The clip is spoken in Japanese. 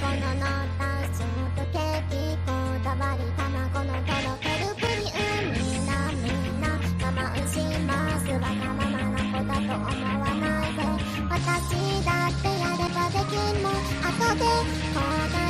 この乗ったスープケーキこだわり卵のとろけるプリンみんなみんな我慢しますわがままな子だと思わないで私だってやればできんも後でこうだ